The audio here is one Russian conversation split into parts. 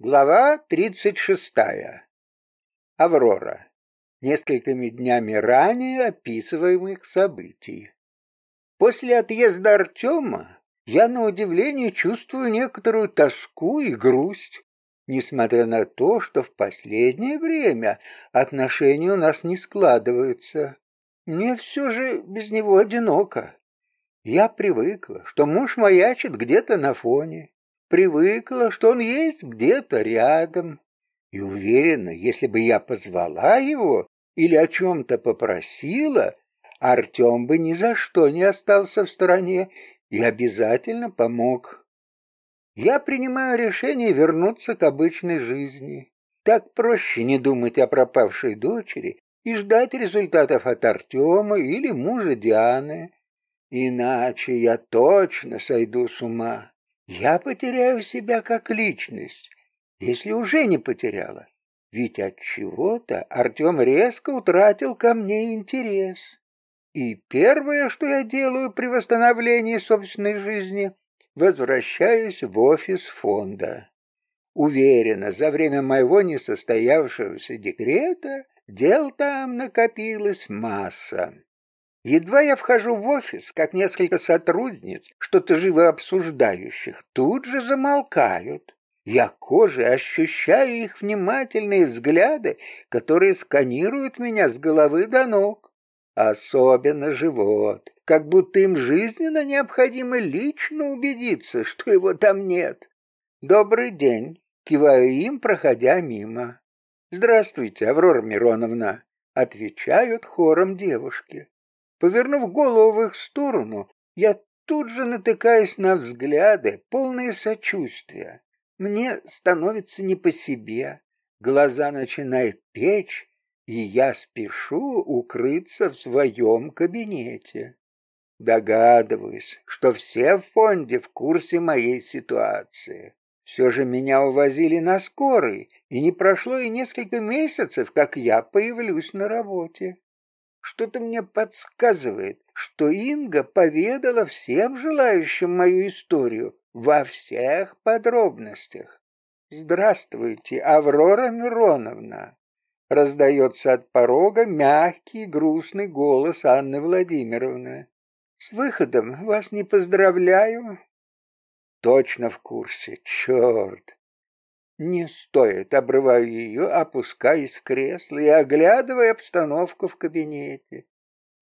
Глава 36. Аврора. Несколькими днями ранее описываемых событий. После отъезда Артема я, на удивление, чувствую некоторую тоску и грусть, несмотря на то, что в последнее время отношения у нас не складываются. Мне все же без него одиноко. Я привыкла, что муж маячит где-то на фоне, привыкла, что он есть где-то рядом, и уверена, если бы я позвала его или о чем-то попросила, Артем бы ни за что не остался в стороне и обязательно помог. Я принимаю решение вернуться к обычной жизни. Так проще не думать о пропавшей дочери и ждать результатов от Артема или мужа Дианы. Иначе я точно сойду с ума я потеряю себя как личность, если уже не потеряла. Ведь от чего-то Артем резко утратил ко мне интерес. И первое, что я делаю при восстановлении собственной жизни, возвращаюсь в офис фонда. Уверена, за время моего несостоявшегося декрета дел там накопилась масса. Едва я вхожу в офис, как несколько сотрудниц, что-то живо обсуждающих, тут же замолкают. Я кожей ощущаю их внимательные взгляды, которые сканируют меня с головы до ног. Особенно живот, как будто им жизненно необходимо лично убедиться, что его там нет. «Добрый день», — киваю им, проходя мимо. «Здравствуйте, Аврора Мироновна», — отвечают хором девушки. Повернув голову в их сторону, я тут же натыкаюсь на взгляды, полные сочувствия. Мне становится не по себе, глаза начинают печь, и я спешу укрыться в своем кабинете. Догадываюсь, что все в фонде в курсе моей ситуации. Все же меня увозили на скорой, и не прошло и несколько месяцев, как я появлюсь на работе. Что-то мне подсказывает, что Инга поведала всем желающим мою историю во всех подробностях. «Здравствуйте, Аврора Мироновна!» Раздается от порога мягкий, грустный голос Анны Владимировны. «С выходом вас не поздравляю». Точно в курсе, черт. Не стоит, обрываю ее, опускаясь в кресло и оглядывая обстановку в кабинете.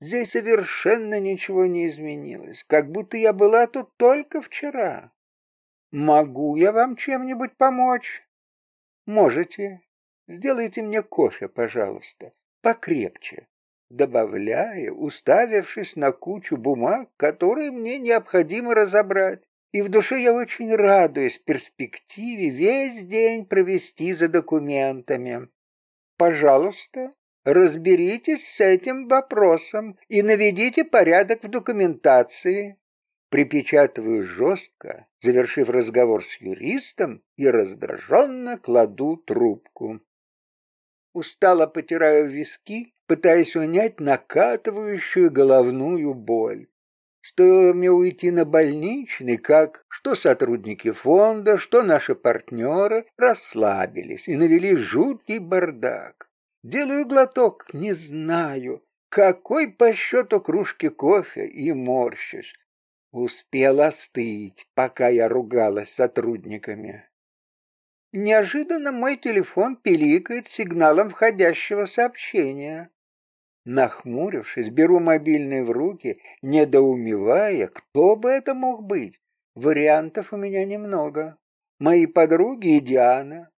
Здесь совершенно ничего не изменилось, как будто я была тут только вчера. Могу я вам чем-нибудь помочь? Можете. Сделайте мне кофе, пожалуйста, покрепче. Добавляя, уставившись на кучу бумаг, которые мне необходимо разобрать и в душе я очень радуюсь перспективе весь день провести за документами. Пожалуйста, разберитесь с этим вопросом и наведите порядок в документации. Припечатываю жестко, завершив разговор с юристом, и раздраженно кладу трубку. Устало потираю виски, пытаясь унять накатывающую головную боль. Стоило мне уйти на больничный, как что сотрудники фонда, что наши партнеры расслабились и навели жуткий бардак. Делаю глоток, не знаю, какой по счету кружки кофе, и морщусь. Успел остыть, пока я ругалась с сотрудниками. Неожиданно мой телефон пиликает сигналом входящего сообщения. Нахмурившись, беру мобильный в руки, недоумевая, кто бы это мог быть. Вариантов у меня немного. Мои подруги и Диана.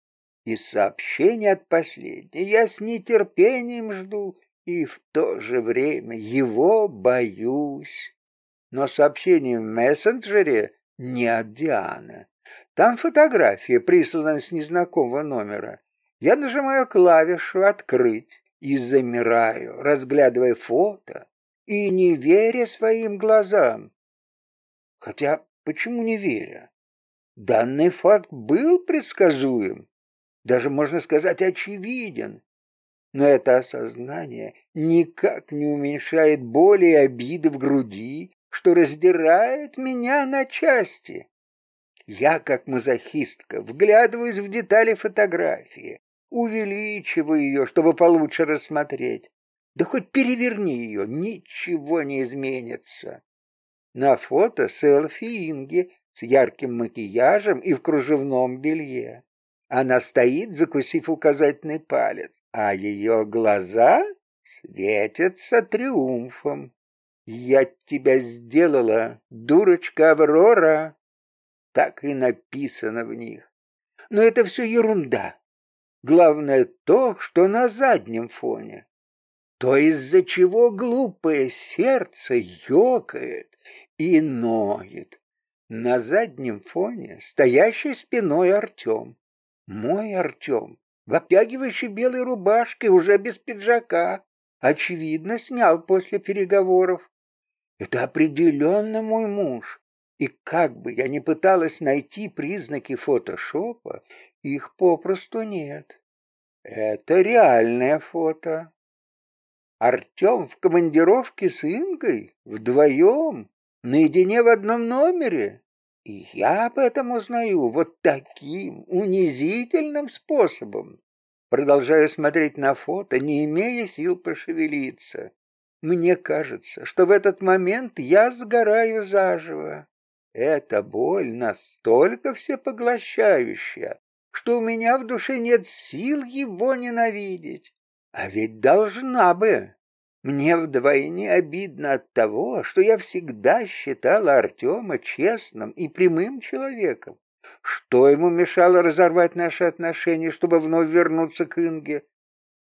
И сообщение от последней я с нетерпением жду, и в то же время его боюсь. Но сообщение в мессенджере не от Дианы. Там фотография, прислана с незнакомого номера. Я нажимаю клавишу «Открыть» и замираю, разглядывая фото и не веря своим глазам. Хотя почему не веря? Данный факт был предсказуем, даже, можно сказать, очевиден. Но это осознание никак не уменьшает боли и обиды в груди, что раздирает меня на части. Я, как мазохистка, вглядываюсь в детали фотографии, увеличиваю ее, чтобы получше рассмотреть. Да хоть переверни ее, ничего не изменится. На фото селфи Инги с ярким макияжем и в кружевном белье. Она стоит, закусив указательный палец, а ее глаза светятся триумфом. «Я тебя сделала, дурочка Аврора!» Так и написано в них. Но это все ерунда. Главное то, что на заднем фоне. То, из-за чего глупое сердце ёкает и ноет. На заднем фоне стоящий спиной Артем. Мой Артем, в обтягивающей белой рубашке, уже без пиджака, очевидно, снял после переговоров. Это определенно мой муж. И как бы я ни пыталась найти признаки фотошопа, их попросту нет. Это реальное фото. Артем в командировке с Ингой вдвоем, наедине в одном номере. И я об этом узнаю вот таким унизительным способом. Продолжаю смотреть на фото, не имея сил пошевелиться. Мне кажется, что в этот момент я сгораю заживо. Эта боль настолько всепоглощающая, что у меня в душе нет сил его ненавидеть. А ведь должна бы. Мне вдвойне обидно от того, что я всегда считала Артема честным и прямым человеком. Что ему мешало разорвать наши отношения, чтобы вновь вернуться к Инге?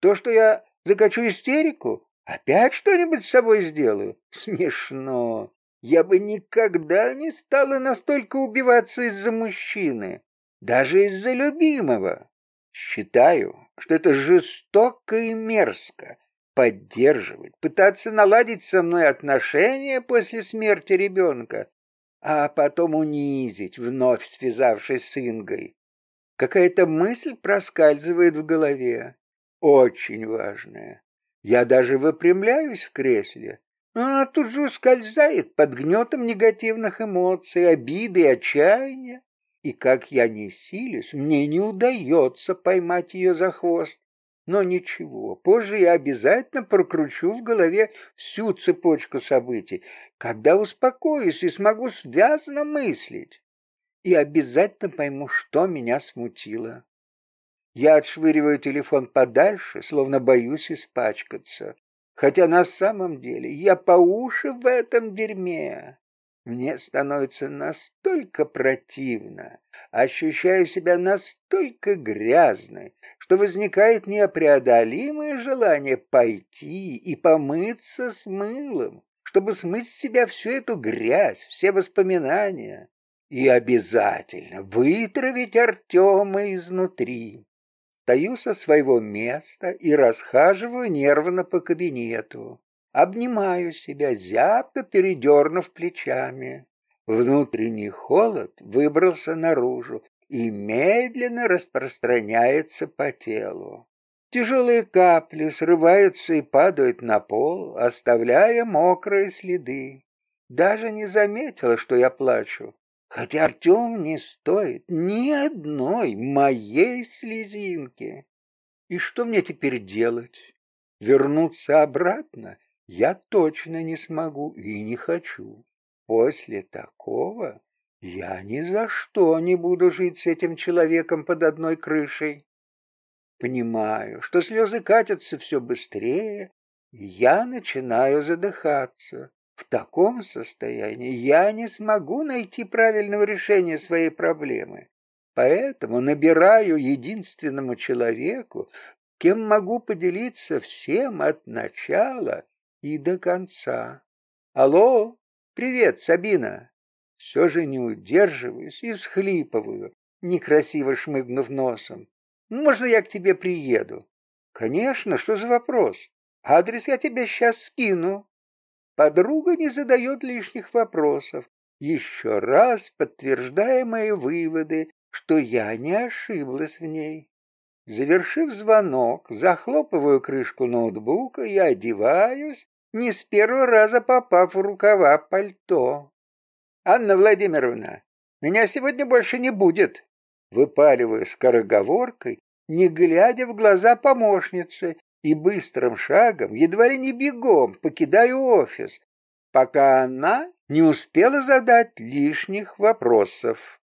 То, что я закачу истерику? Опять что-нибудь с собой сделаю? Смешно. Я бы никогда не стала настолько убиваться из-за мужчины, даже из-за любимого. Считаю, что это жестоко и мерзко, поддерживать, пытаться наладить со мной отношения после смерти ребенка, а потом унизить, вновь связавшись с Ингой. Какая-то мысль проскальзывает в голове, очень важная. Я даже выпрямляюсь в кресле, она тут же ускользает под гнетом негативных эмоций, обиды и отчаяния. И как я не силюсь, мне не удается поймать ее за хвост. Но ничего, позже я обязательно прокручу в голове всю цепочку событий, когда успокоюсь и смогу связно мыслить. И обязательно пойму, что меня смутило. Я отшвыриваю телефон подальше, словно боюсь испачкаться. Хотя на самом деле я по уши в этом дерьме. Мне становится настолько противно, ощущаю себя настолько грязной, что возникает непреодолимое желание пойти и помыться с мылом, чтобы смыть с себя всю эту грязь, все воспоминания и обязательно вытравить Артема изнутри. Стою со своего места и расхаживаю нервно по кабинету. Обнимаю себя, зябко передернув плечами. Внутренний холод выбрался наружу и медленно распространяется по телу. Тяжелые капли срываются и падают на пол, оставляя мокрые следы. Даже не заметила, что я плачу, хотя Артем не стоит ни одной моей слезинки. И что мне теперь делать? Вернуться обратно я точно не смогу и не хочу. После такого я ни за что не буду жить с этим человеком под одной крышей. Понимаю, что слезы катятся все быстрее, я начинаю задыхаться. В таком состоянии я не смогу найти правильного решения своей проблемы. Поэтому набираю единственному человеку, кем могу поделиться всем от начала и до конца. Алло, привет, Сабина. Все же не удерживаюсь и всхлипываю, некрасиво шмыгнув носом. Можно я к тебе приеду? Конечно, что за вопрос? Адрес я тебе сейчас скину. Подруга не задает лишних вопросов, еще раз подтверждая мои выводы, что я не ошиблась в ней. Завершив звонок, захлопываю крышку ноутбука и одеваюсь, не с первого раза попав в рукава пальто. «Анна Владимировна, Меня сегодня больше не будет. Выпаливаю скороговоркой, не глядя в глаза помощницы, и быстрым шагом, едва ли не бегом, покидаю офис, пока она не успела задать лишних вопросов.